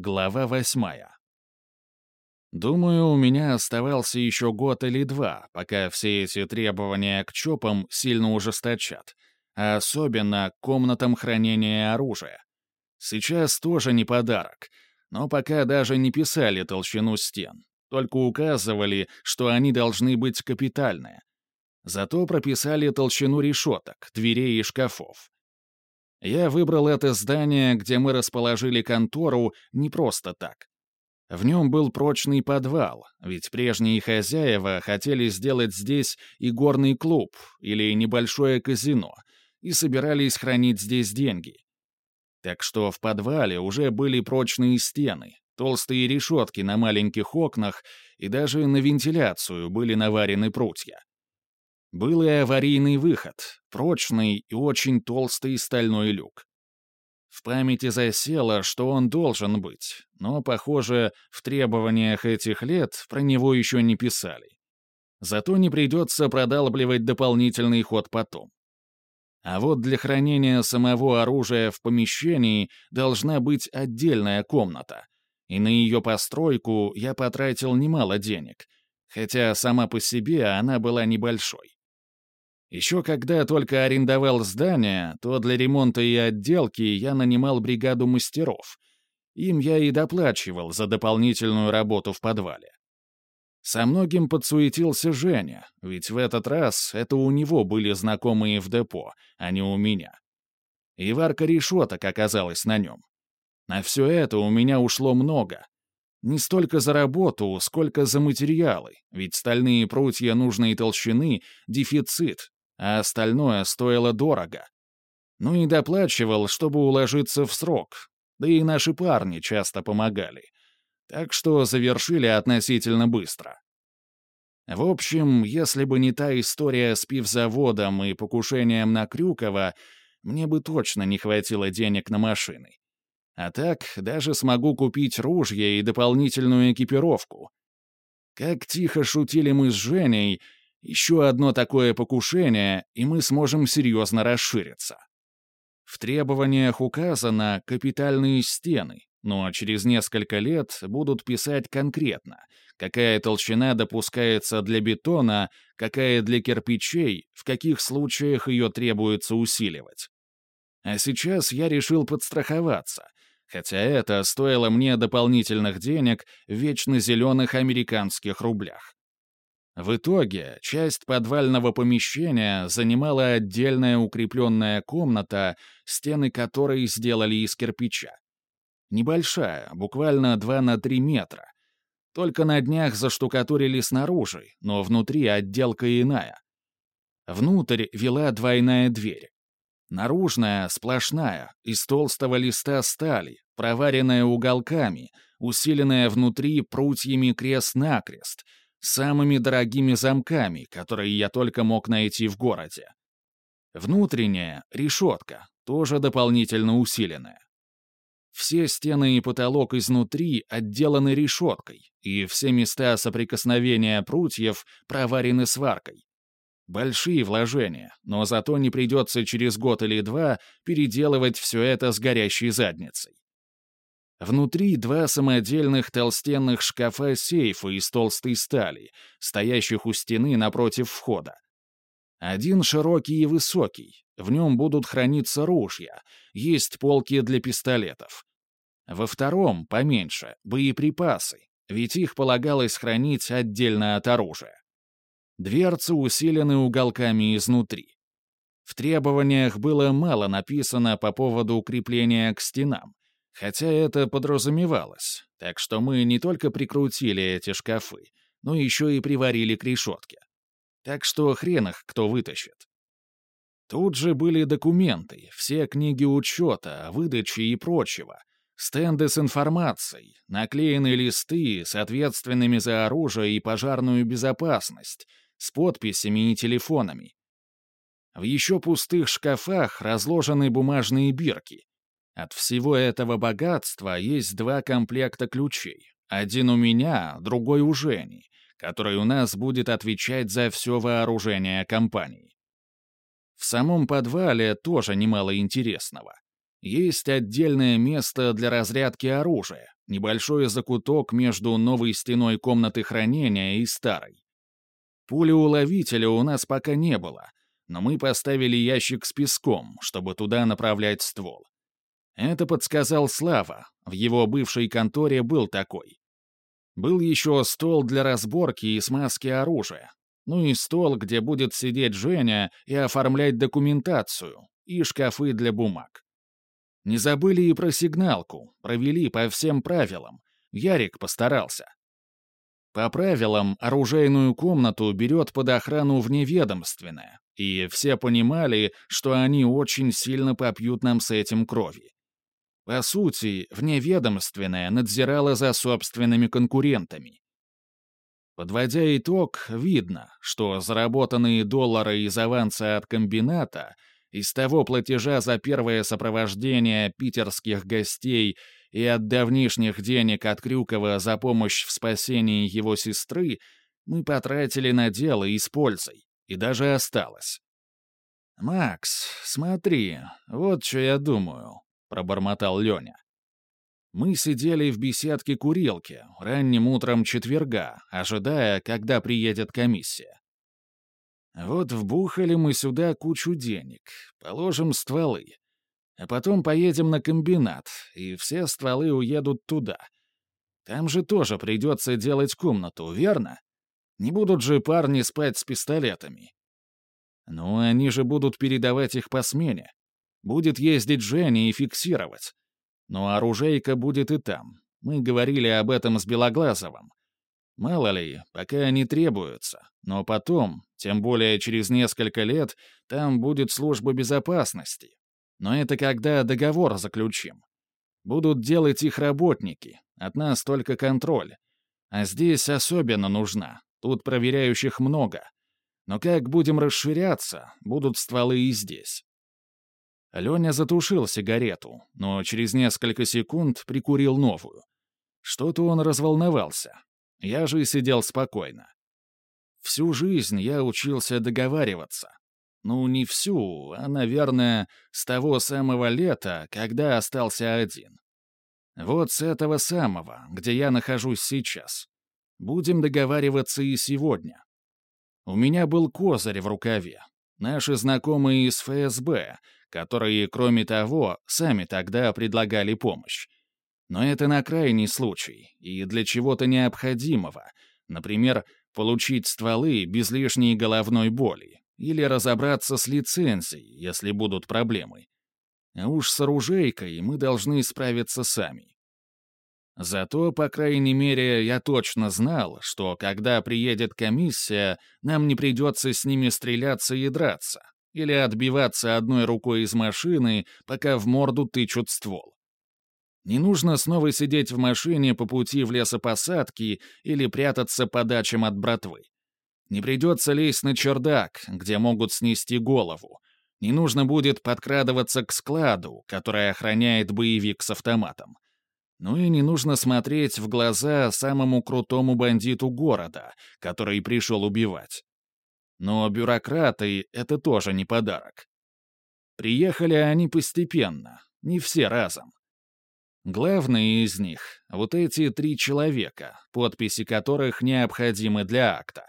Глава восьмая. Думаю, у меня оставался еще год или два, пока все эти требования к ЧОПам сильно ужесточат, а особенно к комнатам хранения оружия. Сейчас тоже не подарок, но пока даже не писали толщину стен, только указывали, что они должны быть капитальные. Зато прописали толщину решеток, дверей и шкафов. Я выбрал это здание, где мы расположили контору, не просто так. В нем был прочный подвал, ведь прежние хозяева хотели сделать здесь и горный клуб, или небольшое казино, и собирались хранить здесь деньги. Так что в подвале уже были прочные стены, толстые решетки на маленьких окнах, и даже на вентиляцию были наварены прутья. Был и аварийный выход, прочный и очень толстый стальной люк. В памяти засело, что он должен быть, но, похоже, в требованиях этих лет про него еще не писали. Зато не придется продалбливать дополнительный ход потом. А вот для хранения самого оружия в помещении должна быть отдельная комната, и на ее постройку я потратил немало денег, хотя сама по себе она была небольшой. Еще когда только арендовал здание, то для ремонта и отделки я нанимал бригаду мастеров. Им я и доплачивал за дополнительную работу в подвале. Со многим подсуетился Женя, ведь в этот раз это у него были знакомые в депо, а не у меня. И варка решеток оказалась на нем. На все это у меня ушло много. Не столько за работу, сколько за материалы, ведь стальные прутья нужной толщины — дефицит, а остальное стоило дорого. Ну и доплачивал, чтобы уложиться в срок, да и наши парни часто помогали. Так что завершили относительно быстро. В общем, если бы не та история с пивзаводом и покушением на Крюкова, мне бы точно не хватило денег на машины. А так даже смогу купить ружье и дополнительную экипировку. Как тихо шутили мы с Женей — еще одно такое покушение, и мы сможем серьезно расшириться. В требованиях указано капитальные стены, но через несколько лет будут писать конкретно, какая толщина допускается для бетона, какая для кирпичей, в каких случаях ее требуется усиливать. А сейчас я решил подстраховаться, хотя это стоило мне дополнительных денег в вечно зеленых американских рублях. В итоге часть подвального помещения занимала отдельная укрепленная комната, стены которой сделали из кирпича. Небольшая, буквально 2 на 3 метра. Только на днях заштукатурили снаружи, но внутри отделка иная. Внутрь вела двойная дверь. Наружная, сплошная, из толстого листа стали, проваренная уголками, усиленная внутри прутьями крест-накрест — самыми дорогими замками, которые я только мог найти в городе. Внутренняя — решетка, тоже дополнительно усиленная. Все стены и потолок изнутри отделаны решеткой, и все места соприкосновения прутьев проварены сваркой. Большие вложения, но зато не придется через год или два переделывать все это с горящей задницей. Внутри два самодельных толстенных шкафа-сейфа из толстой стали, стоящих у стены напротив входа. Один широкий и высокий, в нем будут храниться ружья, есть полки для пистолетов. Во втором, поменьше, боеприпасы, ведь их полагалось хранить отдельно от оружия. Дверцы усилены уголками изнутри. В требованиях было мало написано по поводу укрепления к стенам, Хотя это подразумевалось, так что мы не только прикрутили эти шкафы, но еще и приварили к решетке. Так что хрен их кто вытащит. Тут же были документы, все книги учета, выдачи и прочего, стенды с информацией, наклеенные листы с ответственными за оружие и пожарную безопасность, с подписями и телефонами. В еще пустых шкафах разложены бумажные бирки, от всего этого богатства есть два комплекта ключей. Один у меня, другой у Жени, который у нас будет отвечать за все вооружение компании. В самом подвале тоже немало интересного. Есть отдельное место для разрядки оружия, небольшой закуток между новой стеной комнаты хранения и старой. Пулеуловителя у нас пока не было, но мы поставили ящик с песком, чтобы туда направлять ствол. Это подсказал Слава, в его бывшей конторе был такой. Был еще стол для разборки и смазки оружия, ну и стол, где будет сидеть Женя и оформлять документацию, и шкафы для бумаг. Не забыли и про сигналку, провели по всем правилам. Ярик постарался. По правилам, оружейную комнату берет под охрану вневедомственная, и все понимали, что они очень сильно попьют нам с этим крови. По сути, вневедомственная надзирала за собственными конкурентами. Подводя итог, видно, что заработанные доллары из аванса от комбината — из того платежа за первое сопровождение питерских гостей и от давнишних денег от Крюкова за помощь в спасении его сестры мы потратили на дело и с пользой, и даже осталось. «Макс, смотри, вот что я думаю», — пробормотал Леня. Мы сидели в беседке курилки ранним утром четверга, ожидая, когда приедет комиссия. Вот вбухали мы сюда кучу денег, положим стволы. А потом поедем на комбинат, и все стволы уедут туда. Там же тоже придется делать комнату, верно? Не будут же парни спать с пистолетами. Ну, они же будут передавать их по смене. Будет ездить Женя и фиксировать. Но оружейка будет и там. Мы говорили об этом с Белоглазовым. Мало ли, пока они требуются. Но потом, тем более через несколько лет, там будет служба безопасности. Но это когда договор заключим. Будут делать их работники, от нас только контроль. А здесь особенно нужна, тут проверяющих много. Но как будем расширяться, будут стволы и здесь. Леня затушил сигарету, но через несколько секунд прикурил новую. Что-то он разволновался, я же сидел спокойно. Всю жизнь я учился договариваться. Ну, не всю, а, наверное, с того самого лета, когда остался один. Вот с этого самого, где я нахожусь сейчас. Будем договариваться и сегодня. У меня был козырь в рукаве. Наши знакомые из ФСБ, которые, кроме того, сами тогда предлагали помощь. Но это на крайний случай и для чего-то необходимого, например, получить стволы без лишней головной боли или разобраться с лицензией, если будут проблемы. А уж с оружейкой мы должны справиться сами. Зато, по крайней мере, я точно знал, что когда приедет комиссия, нам не придется с ними стреляться и драться, или отбиваться одной рукой из машины, пока в морду тычут ствол. Не нужно снова сидеть в машине по пути в лесопосадки или прятаться по дачам от братвы. Не придется лезть на чердак, где могут снести голову. Не нужно будет подкрадываться к складу, который охраняет боевик с автоматом. Ну и не нужно смотреть в глаза самому крутому бандиту города, который пришел убивать. Но бюрократы — это тоже не подарок. Приехали они постепенно, не все разом. Главные из них — вот эти три человека, подписи которых необходимы для акта.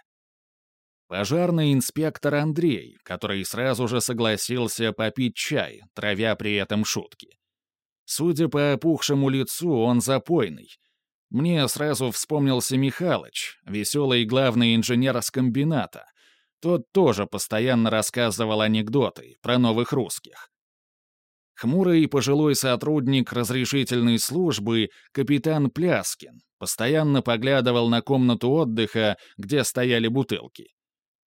Пожарный инспектор Андрей, который сразу же согласился попить чай, травя при этом шутки. Судя по опухшему лицу, он запойный. Мне сразу вспомнился Михалыч, веселый главный инженер с комбината. Тот тоже постоянно рассказывал анекдоты про новых русских. Хмурый пожилой сотрудник разрешительной службы, капитан Пляскин, постоянно поглядывал на комнату отдыха, где стояли бутылки.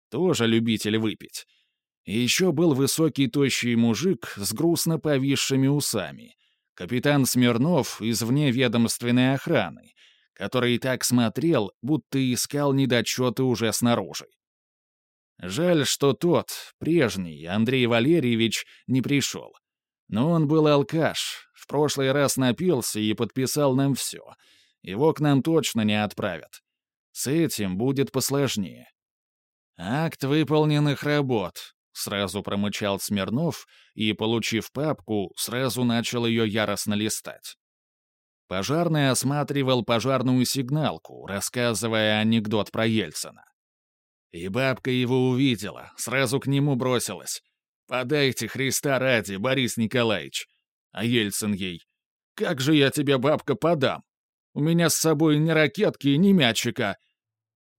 Тоже любитель выпить. И еще был высокий тощий мужик с грустно повисшими усами. Капитан Смирнов из вневедомственной охраны, который так смотрел, будто искал недочеты уже снаружи. Жаль, что тот, прежний, Андрей Валерьевич, не пришел. Но он был алкаш, в прошлый раз напился и подписал нам все. Его к нам точно не отправят. С этим будет посложнее. Акт выполненных работ. — сразу промычал Смирнов и, получив папку, сразу начал ее яростно листать. Пожарный осматривал пожарную сигналку, рассказывая анекдот про Ельцина. И бабка его увидела, сразу к нему бросилась. «Подайте Христа ради, Борис Николаевич!» А Ельцин ей. «Как же я тебе, бабка, подам? У меня с собой ни ракетки, ни мячика».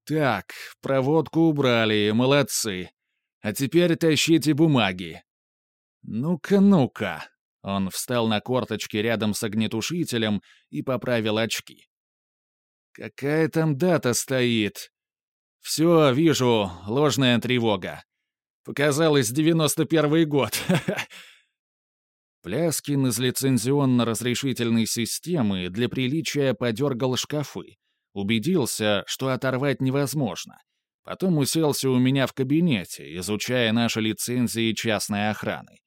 «Так, проводку убрали, молодцы. А теперь тащите бумаги». «Ну-ка, ну-ка». Он встал на корточки рядом с огнетушителем и поправил очки. «Какая там дата стоит? «Все, вижу, ложная тревога. Показалось, девяносто первый год. Пляскин из лицензионно-разрешительной системы для приличия подергал шкафы. Убедился, что оторвать невозможно. Потом уселся у меня в кабинете, изучая наши лицензии частной охраны.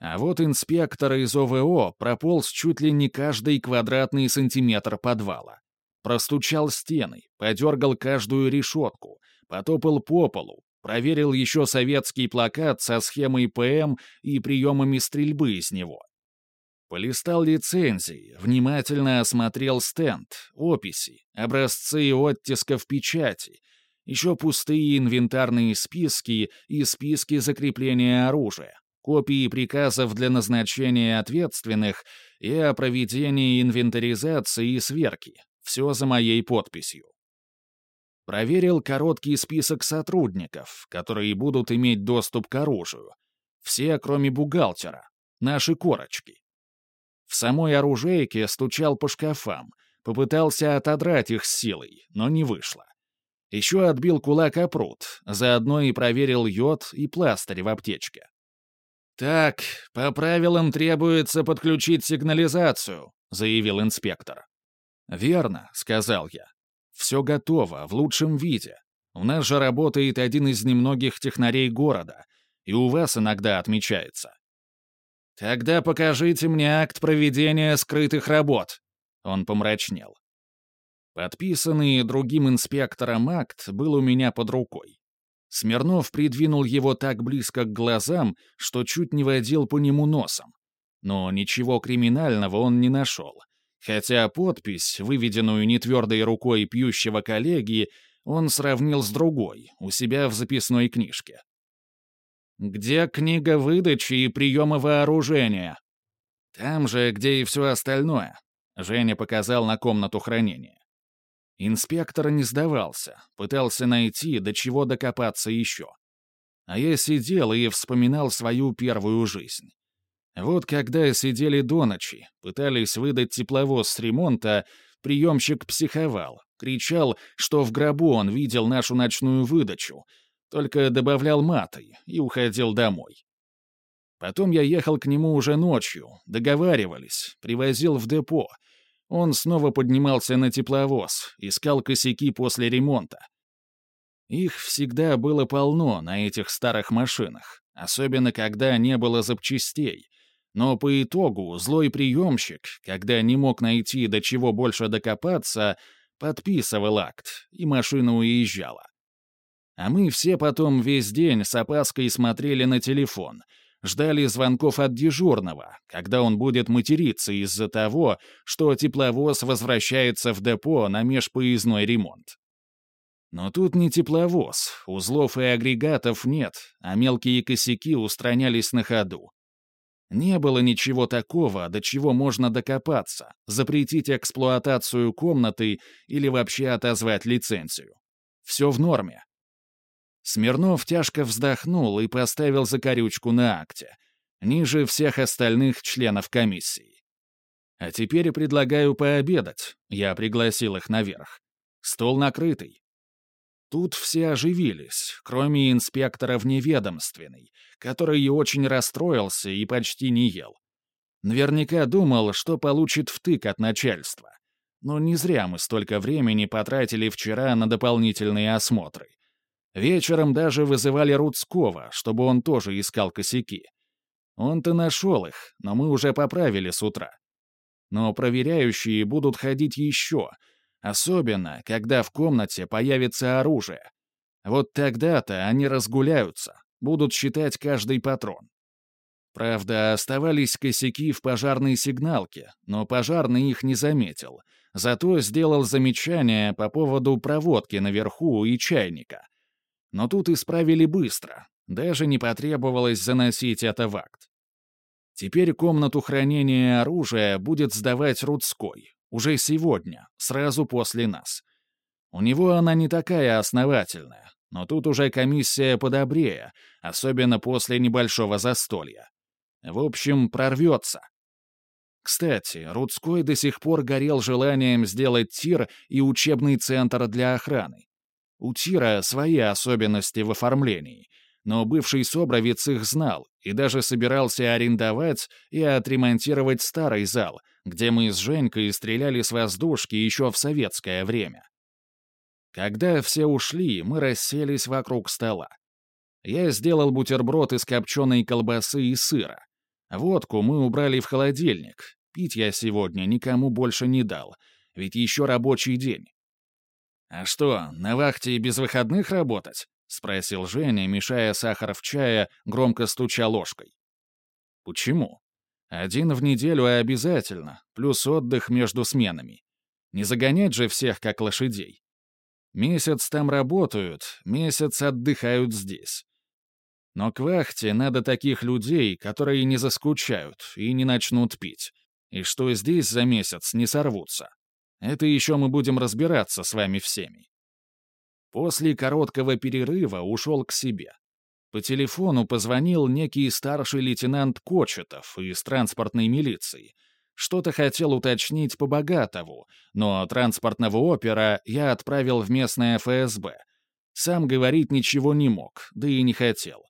А вот инспектор из ОВО прополз чуть ли не каждый квадратный сантиметр подвала. Простучал стены, подергал каждую решетку, потопал по полу, проверил еще советский плакат со схемой ПМ и приемами стрельбы из него. Полистал лицензии, внимательно осмотрел стенд, описи, образцы оттисков печати, еще пустые инвентарные списки и списки закрепления оружия, копии приказов для назначения ответственных и о проведении инвентаризации и сверки, все за моей подписью. Проверил короткий список сотрудников, которые будут иметь доступ к оружию. Все, кроме бухгалтера. Наши корочки. В самой оружейке стучал по шкафам, попытался отодрать их с силой, но не вышло. Еще отбил кулак о пруд, заодно и проверил йод и пластырь в аптечке. «Так, по правилам требуется подключить сигнализацию», — заявил инспектор. «Верно», — сказал я. «Все готово, в лучшем виде. У нас же работает один из немногих технарей города, и у вас иногда отмечается». «Тогда покажите мне акт проведения скрытых работ», — он помрачнел. Подписанный другим инспектором акт был у меня под рукой. Смирнов придвинул его так близко к глазам, что чуть не водил по нему носом. Но ничего криминального он не нашел — Хотя подпись, выведенную нетвердой рукой пьющего коллеги, он сравнил с другой, у себя в записной книжке. «Где книга выдачи и приема вооружения?» «Там же, где и все остальное», — Женя показал на комнату хранения. Инспектор не сдавался, пытался найти, до чего докопаться еще. А я сидел и вспоминал свою первую жизнь. Вот когда сидели до ночи, пытались выдать тепловоз с ремонта, приемщик психовал, кричал, что в гробу он видел нашу ночную выдачу, только добавлял маты и уходил домой. Потом я ехал к нему уже ночью, договаривались, привозил в депо. Он снова поднимался на тепловоз, искал косяки после ремонта. Их всегда было полно на этих старых машинах, особенно когда не было запчастей, но по итогу злой приемщик, когда не мог найти до чего больше докопаться, подписывал акт, и машина уезжала. А мы все потом весь день с опаской смотрели на телефон, ждали звонков от дежурного, когда он будет материться из-за того, что тепловоз возвращается в депо на межпоездной ремонт. Но тут не тепловоз, узлов и агрегатов нет, а мелкие косяки устранялись на ходу. Не было ничего такого, до чего можно докопаться, запретить эксплуатацию комнаты или вообще отозвать лицензию. Все в норме. Смирнов тяжко вздохнул и поставил закорючку на акте, ниже всех остальных членов комиссии. А теперь предлагаю пообедать. Я пригласил их наверх. Стол накрытый. Тут все оживились, кроме инспектора вневедомственной, который очень расстроился и почти не ел. Наверняка думал, что получит втык от начальства. Но не зря мы столько времени потратили вчера на дополнительные осмотры. Вечером даже вызывали Рудского, чтобы он тоже искал косяки. Он-то нашел их, но мы уже поправили с утра. Но проверяющие будут ходить еще — Особенно, когда в комнате появится оружие. Вот тогда-то они разгуляются, Будут считать каждый патрон. Правда, оставались косяки в пожарной сигналке, но пожарный их не заметил. Зато сделал замечание по поводу проводки наверху и чайника. Но тут исправили быстро. Даже не потребовалось заносить это в акт. Теперь комнату хранения оружия будет сдавать Рудской. Уже сегодня, сразу после нас. У него она не такая основательная, но тут уже комиссия подобрее, особенно после небольшого застолья. В общем, прорвется. Кстати, Рудской до сих пор горел желанием сделать тир и учебный центр для охраны. У тира свои особенности в оформлении, но бывший Собровец их знал и даже собирался арендовать и отремонтировать старый зал, где мы с Женькой стреляли с воздушки еще в советское время. Когда все ушли, мы расселись вокруг стола. Я сделал бутерброд из копченой колбасы и сыра. Водку мы убрали в холодильник. Пить я сегодня никому больше не дал, ведь еще рабочий день. «А что, на вахте без выходных работать?» — спросил Женя, мешая сахар в чае, громко стуча ложкой. «Почему? Один в неделю и обязательно, плюс отдых между сменами. Не загонять же всех, как лошадей. Месяц там работают, месяц отдыхают здесь. Но к вахте надо таких людей, которые не заскучают и не начнут пить. И что здесь за месяц не сорвутся. Это еще мы будем разбираться с вами всеми. После короткого перерыва ушел к себе. По телефону позвонил некий старший лейтенант Кочетов из транспортной милиции. Что-то хотел уточнить по Богатову, но транспортного опера я отправил в местное ФСБ. Сам говорить ничего не мог, да и не хотел.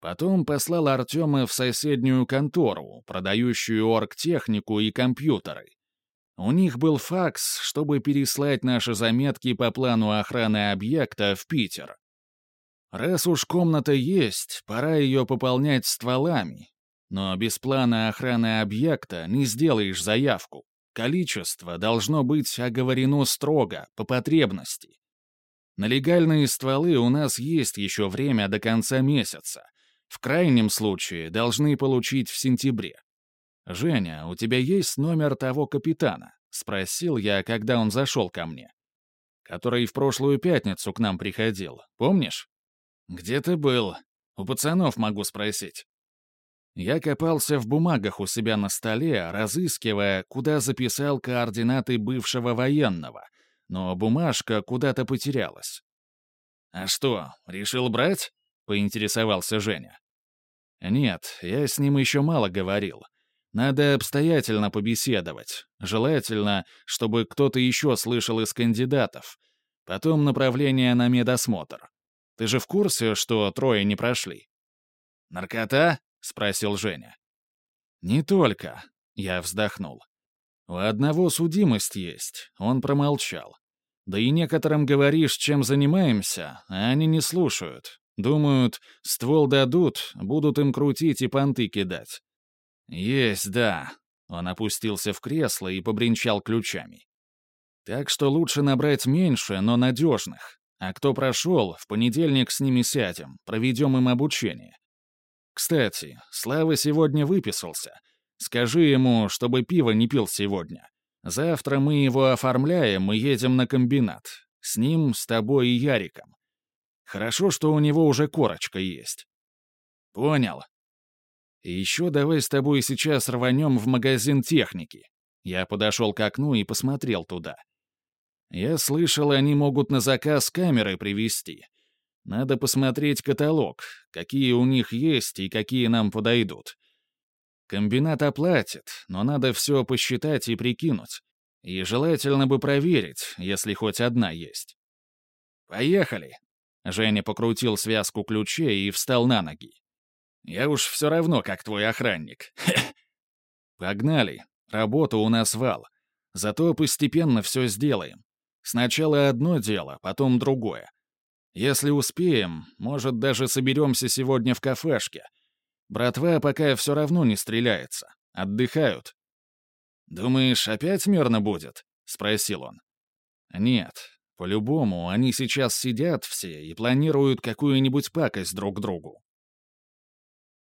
Потом послал Артема в соседнюю контору, продающую оргтехнику и компьютеры. У них был факс, чтобы переслать наши заметки по плану охраны объекта в Питер. Раз уж комната есть, пора ее пополнять стволами. Но без плана охраны объекта не сделаешь заявку. Количество должно быть оговорено строго, по потребности. На легальные стволы у нас есть еще время до конца месяца. В крайнем случае должны получить в сентябре. «Женя, у тебя есть номер того капитана?» — спросил я, когда он зашел ко мне. «Который в прошлую пятницу к нам приходил, помнишь?» «Где ты был? У пацанов могу спросить». Я копался в бумагах у себя на столе, разыскивая, куда записал координаты бывшего военного, но бумажка куда-то потерялась. «А что, решил брать?» — поинтересовался Женя. «Нет, я с ним еще мало говорил. Надо обстоятельно побеседовать. Желательно, чтобы кто-то еще слышал из кандидатов. Потом направление на медосмотр. Ты же в курсе, что трое не прошли?» «Наркота?» — спросил Женя. «Не только», — я вздохнул. «У одного судимость есть, он промолчал. Да и некоторым говоришь, чем занимаемся, а они не слушают. Думают, ствол дадут, будут им крутить и понты кидать. Есть, да. Он опустился в кресло и побренчал ключами. Так что лучше набрать меньше, но надежных. А кто прошел, в понедельник с ними сядем, проведем им обучение. Кстати, Слава сегодня выписался. Скажи ему, чтобы пиво не пил сегодня. Завтра мы его оформляем и едем на комбинат. С ним, с тобой и Яриком. Хорошо, что у него уже корочка есть. Понял. И еще давай с тобой сейчас рванем в магазин техники. Я подошел к окну и посмотрел туда. Я слышал, они могут на заказ камеры привезти. Надо посмотреть каталог, какие у них есть и какие нам подойдут. Комбинат оплатит, но надо все посчитать и прикинуть. И желательно бы проверить, если хоть одна есть. «Поехали!» Женя покрутил связку ключей и встал на ноги. «Я уж все равно, как твой охранник. Погнали. Работа у нас вал. Зато постепенно все сделаем. Сначала одно дело, потом другое. Если успеем, может, даже соберемся сегодня в кафешке. Братва пока все равно не стреляется. Отдыхают. «Думаешь, опять мирно будет?» — спросил он. «Нет, По-любому, они сейчас сидят все и планируют какую-нибудь пакость друг другу.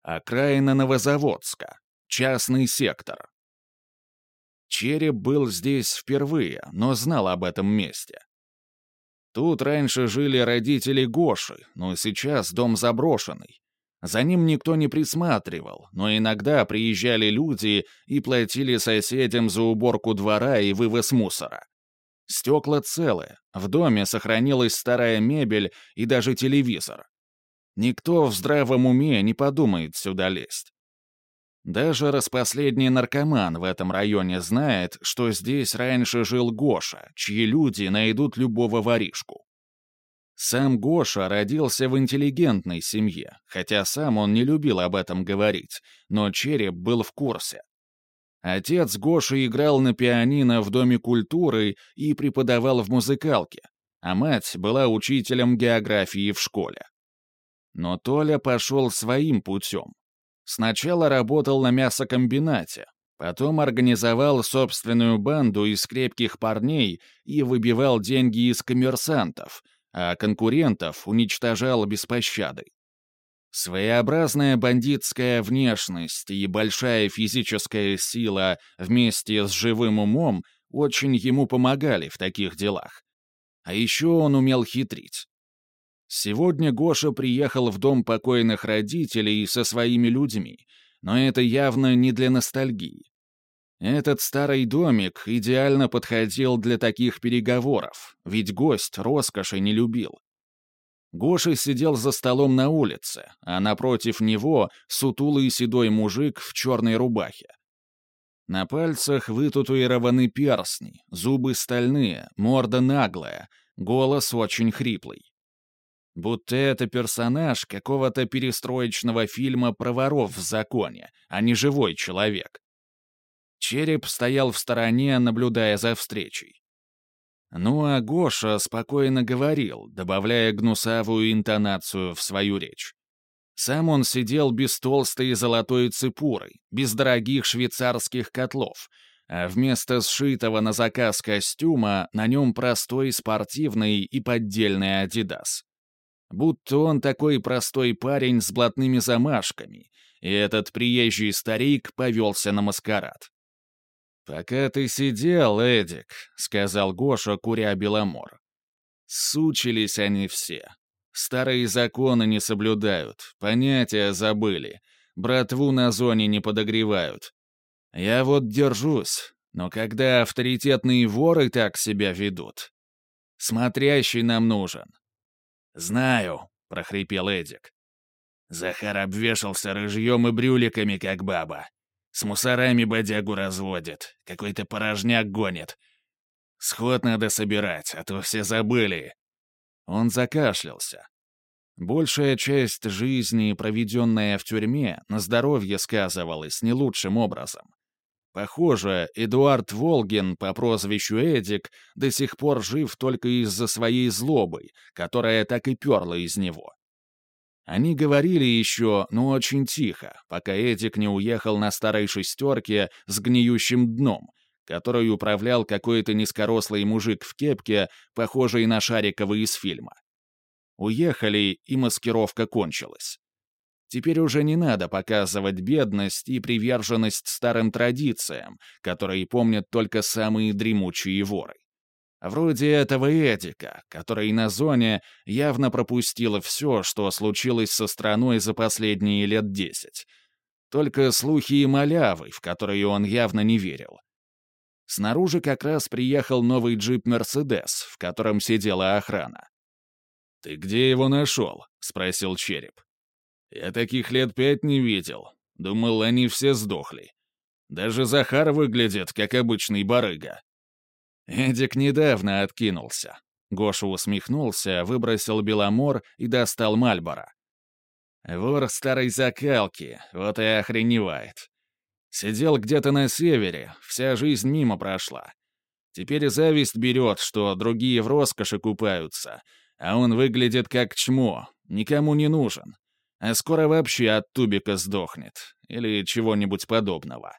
Окраина Новозаводска. Частный сектор. Череп был здесь впервые, но знал об этом месте. Тут раньше жили родители Гоши, но сейчас дом заброшенный. За ним никто не присматривал, но иногда приезжали люди и платили соседям за уборку двора и вывоз мусора. Стекла целые, в доме сохранилась старая мебель и даже телевизор. Никто в здравом уме не подумает сюда лезть. Даже распоследний наркоман в этом районе знает, что здесь раньше жил Гоша, чьи люди найдут любого воришку. Сам Гоша родился в интеллигентной семье, хотя сам он не любил об этом говорить, но Череп был в курсе. Отец Гоши играл на пианино в Доме культуры и преподавал в музыкалке, а мать была учителем географии в школе. Но Толя пошел своим путем. Сначала работал на мясокомбинате, потом организовал собственную банду из крепких парней и выбивал деньги из коммерсантов, а конкурентов уничтожал без пощады. Своеобразная бандитская внешность и большая физическая сила вместе с живым умом очень ему помогали в таких делах. А еще он умел хитрить. Сегодня Гоша приехал в дом покойных родителей со своими людьми, но это явно не для ностальгии. Этот старый домик идеально подходил для таких переговоров, ведь гость роскоши не любил. Гоша сидел за столом на улице, а напротив него сутулый седой мужик в черной рубахе. На пальцах вытатуированы перстни, зубы стальные, морда наглая, голос очень хриплый будто это персонаж какого-то перестроечного фильма про воров в законе, а не живой человек. Череп стоял в стороне, наблюдая за встречей. Ну а Гоша спокойно говорил, добавляя гнусавую интонацию в свою речь. Сам он сидел без толстой золотой цепуры, без дорогих швейцарских котлов, а вместо сшитого на заказ костюма на нем простой спортивный и поддельный «Адидас». Будто он такой простой парень с блатными замашками, и этот приезжий старик повелся на маскарад. «Пока ты сидел, Эдик», — сказал Гоша, куря Беломор. Сучились они все. Старые законы не соблюдают, понятия забыли, братву на зоне не подогревают. Я вот держусь, но когда авторитетные воры так себя ведут, смотрящий нам нужен, «Знаю», — прохрипел Эдик. Захар обвешался рыжьем и брюликами, как баба. С мусорами бодягу разводит, какой-то порожняк гонит. Сход надо собирать, а то все забыли. Он закашлялся. Большая часть жизни, проведенная в тюрьме, на здоровье сказывалась не лучшим образом. Похоже, Эдуард Волгин по прозвищу Эдик до сих пор жив только из-за своей злобы, которая так и перла из него. Они говорили еще, но очень тихо, пока Эдик не уехал на старой шестерке с гниющим дном, которой управлял какой-то низкорослый мужик в кепке, похожий на Шарикова из фильма. Уехали, и маскировка кончилась. Теперь уже не надо показывать бедность и приверженность старым традициям, которые помнят только самые дремучие воры. Вроде этого Эдика, который на зоне явно пропустил все, что случилось со страной за последние лет десять. Только слухи и малявы, в которые он явно не верил. Снаружи как раз приехал новый джип «Мерседес», в котором сидела охрана. «Ты где его нашел?» — спросил Череп. Я таких лет пять не видел. Думал, они все сдохли. Даже Захар выглядит, как обычный барыга. Эдик недавно откинулся. Гоша усмехнулся, выбросил Беломор и достал Мальбора. Вор старой закалки, вот и охреневает. Сидел где-то на севере, вся жизнь мимо прошла. Теперь зависть берет, что другие в роскоши купаются, а он выглядит как чмо, никому не нужен а скоро вообще от тубика сдохнет, или чего-нибудь подобного.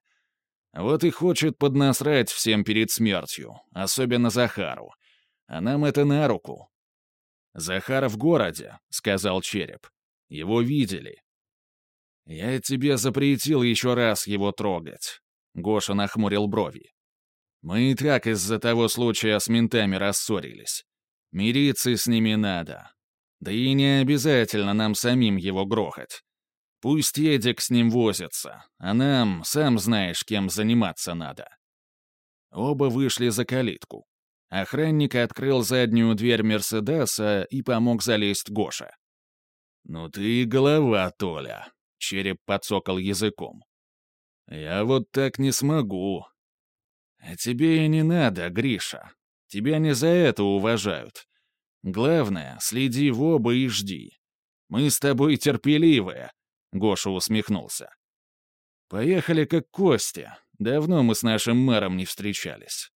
Вот и хочет поднасрать всем перед смертью, особенно Захару. А нам это на руку. «Захар в городе», — сказал Череп. «Его видели». «Я тебе запретил еще раз его трогать», — Гоша нахмурил брови. «Мы и так из-за того случая с ментами рассорились. Мириться с ними надо. Да и не обязательно нам самим его грохать. Пусть Едик с ним возится, а нам, сам знаешь, кем заниматься надо». Оба вышли за калитку. Охранник открыл заднюю дверь Мерседеса и помог залезть Гоша. «Ну ты и голова, Толя», — череп подсокал языком. «Я вот так не смогу». «А тебе и не надо, Гриша. Тебя не за это уважают. Главное, следи в оба и жди. Мы с тобой терпеливые», — Гоша усмехнулся. «Поехали как Костя. Давно мы с нашим мэром не встречались».